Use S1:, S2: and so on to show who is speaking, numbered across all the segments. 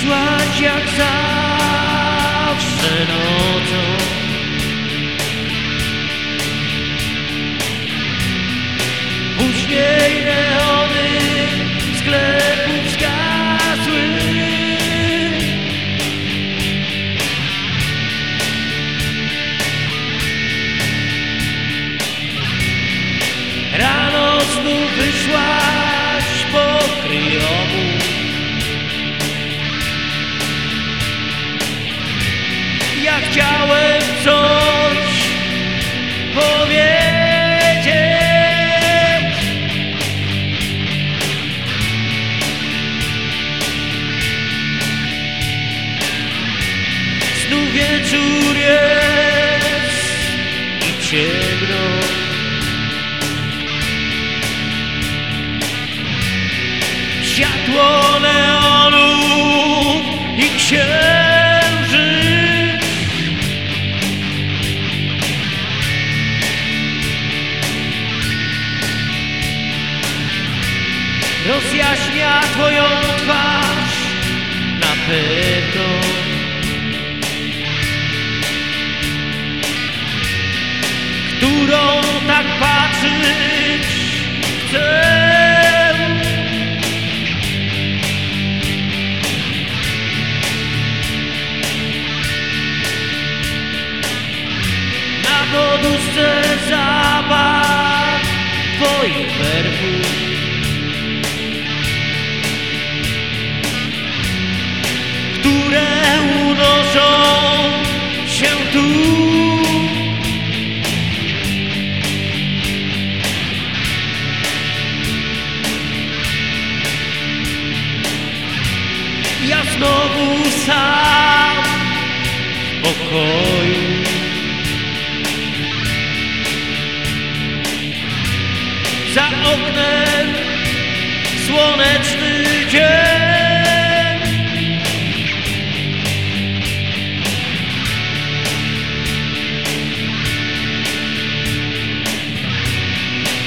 S1: Szła jak zawsze nocą Znów wieczór jest i ciemno. Światło neonów i księżyc. Rozjaśnia twoją twarz na pewno Którą tak patrzeć chcę. Na poduszce zapach twoich perfum znowu sam w pokoju. Za oknem słoneczny dzień.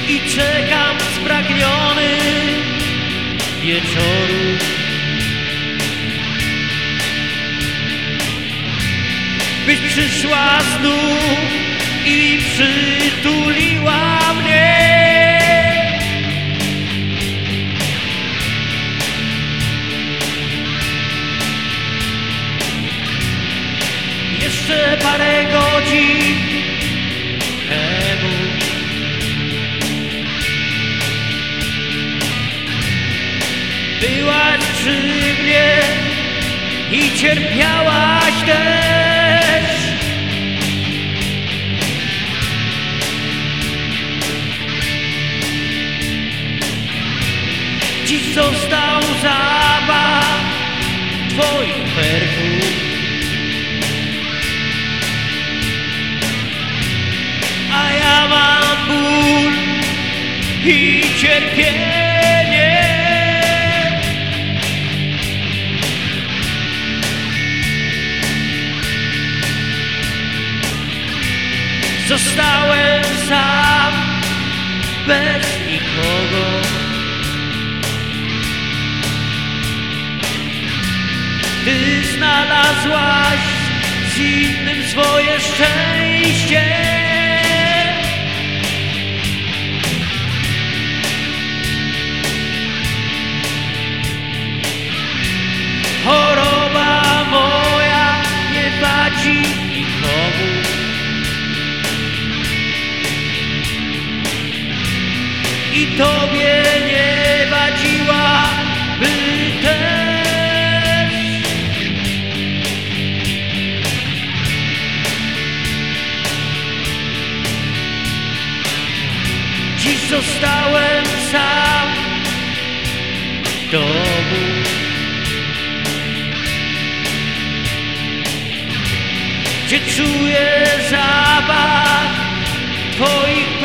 S1: i czekam spragniony wieczoru. Byś przyszła znów i przytuliła mnie. Jeszcze parę godzin temu. Byłaś przy mnie i cierpiałaś. Został zapach twoich perfum. A ja mam ból i cierpienie. Zostałem sam, bez nikogo. Ty znalazłaś z innym swoje szczęście. Choroba moja nie wadzi nikomu. I tobie nie wadziła, by też. Zostałem sam domu. Gdzie czuję zapach Twoich